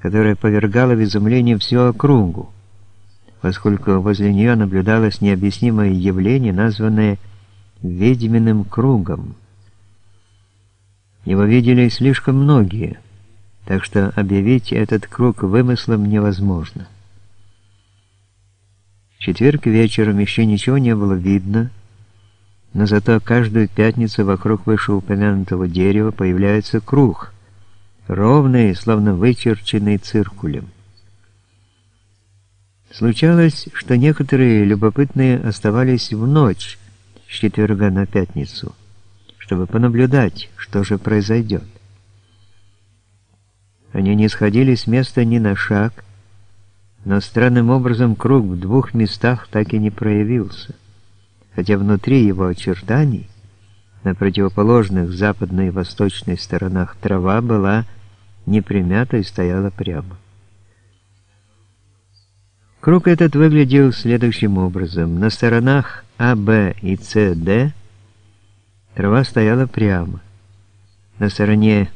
которая повергала в изумление всю округу, поскольку возле нее наблюдалось необъяснимое явление, названное «ведьминым кругом». Его видели слишком многие, так что объявить этот круг вымыслом невозможно. В четверг вечером еще ничего не было видно, но зато каждую пятницу вокруг вышеупомянутого дерева появляется круг, ровный, словно вычерченный циркулем. Случалось, что некоторые любопытные оставались в ночь с четверга на пятницу, чтобы понаблюдать, что же произойдет. Они не сходили с места ни на шаг, но странным образом круг в двух местах так и не проявился хотя внутри его очертаний, на противоположных западной и восточной сторонах трава была не примята и стояла прямо. Круг этот выглядел следующим образом. На сторонах А, Б и С, Д трава стояла прямо. На стороне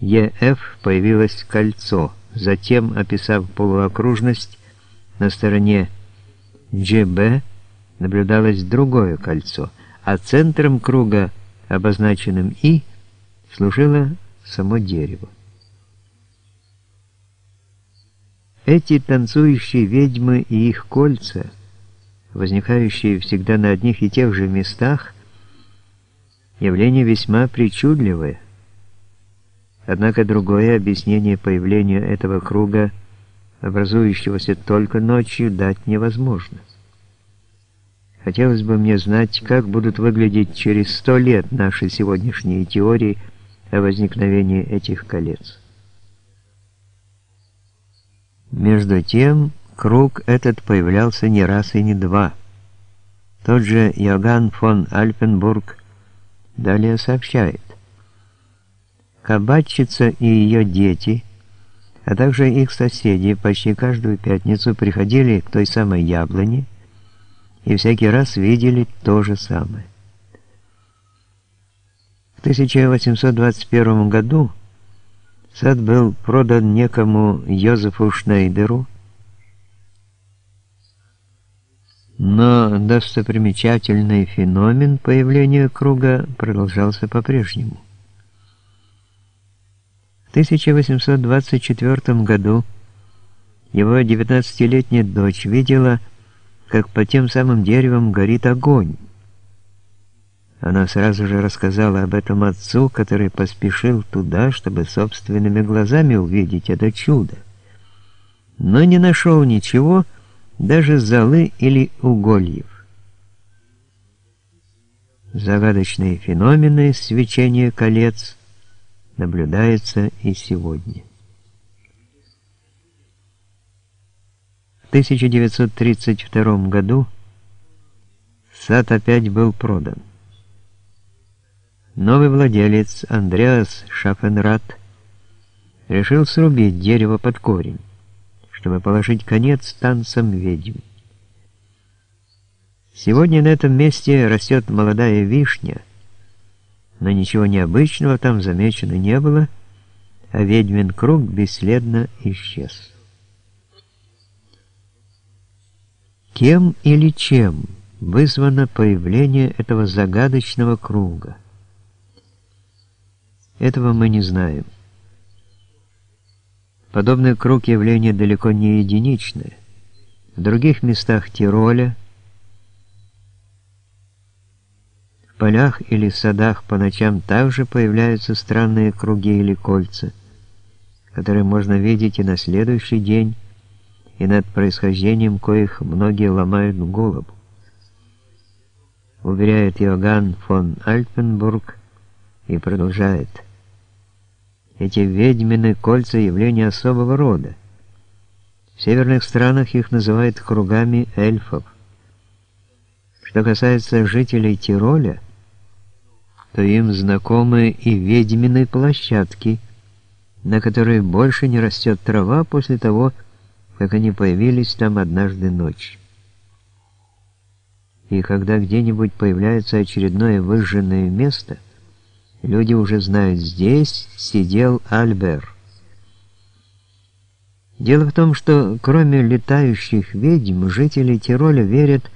ЕФ появилось кольцо. Затем, описав полуокружность, на стороне ГБ наблюдалось другое кольцо, а центром круга, обозначенным «И», служило само дерево. Эти танцующие ведьмы и их кольца, возникающие всегда на одних и тех же местах, явление весьма причудливое. Однако другое объяснение появлению этого круга, образующегося только ночью, дать невозможно. Хотелось бы мне знать, как будут выглядеть через сто лет наши сегодняшние теории о возникновении этих колец. Между тем, круг этот появлялся не раз и не два. Тот же Йоганн фон Альпенбург далее сообщает. Кабачица и ее дети, а также их соседи почти каждую пятницу приходили к той самой яблоне, и всякий раз видели то же самое. В 1821 году сад был продан некому Йозефу Шнейдеру, но достопримечательный феномен появления круга продолжался по-прежнему. В 1824 году его 19-летняя дочь видела, как по тем самым деревам горит огонь. Она сразу же рассказала об этом отцу, который поспешил туда, чтобы собственными глазами увидеть это чудо. Но не нашел ничего, даже золы или угольев. Загадочные феномены свечения колец наблюдаются и сегодня. 1932 году сад опять был продан. Новый владелец Андреас Шафенрат решил срубить дерево под корень, чтобы положить конец танцам ведьм. Сегодня на этом месте растет молодая вишня, но ничего необычного там замечено не было, а ведьмин круг бесследно исчез. Кем или чем вызвано появление этого загадочного круга? Этого мы не знаем. Подобный круг явления далеко не единичное. В других местах Тироля, в полях или садах по ночам также появляются странные круги или кольца, которые можно видеть и на следующий день, и над происхождением коих многие ломают голову. Уверяет Иоганн фон Альпенбург и продолжает. Эти ведьмины кольца явления особого рода. В северных странах их называют кругами эльфов. Что касается жителей Тироля, то им знакомы и ведьмины площадки, на которой больше не растет трава после того, как они появились там однажды ночью. И когда где-нибудь появляется очередное выжженное место, люди уже знают, здесь сидел Альбер. Дело в том, что кроме летающих ведьм, жители Тироля верят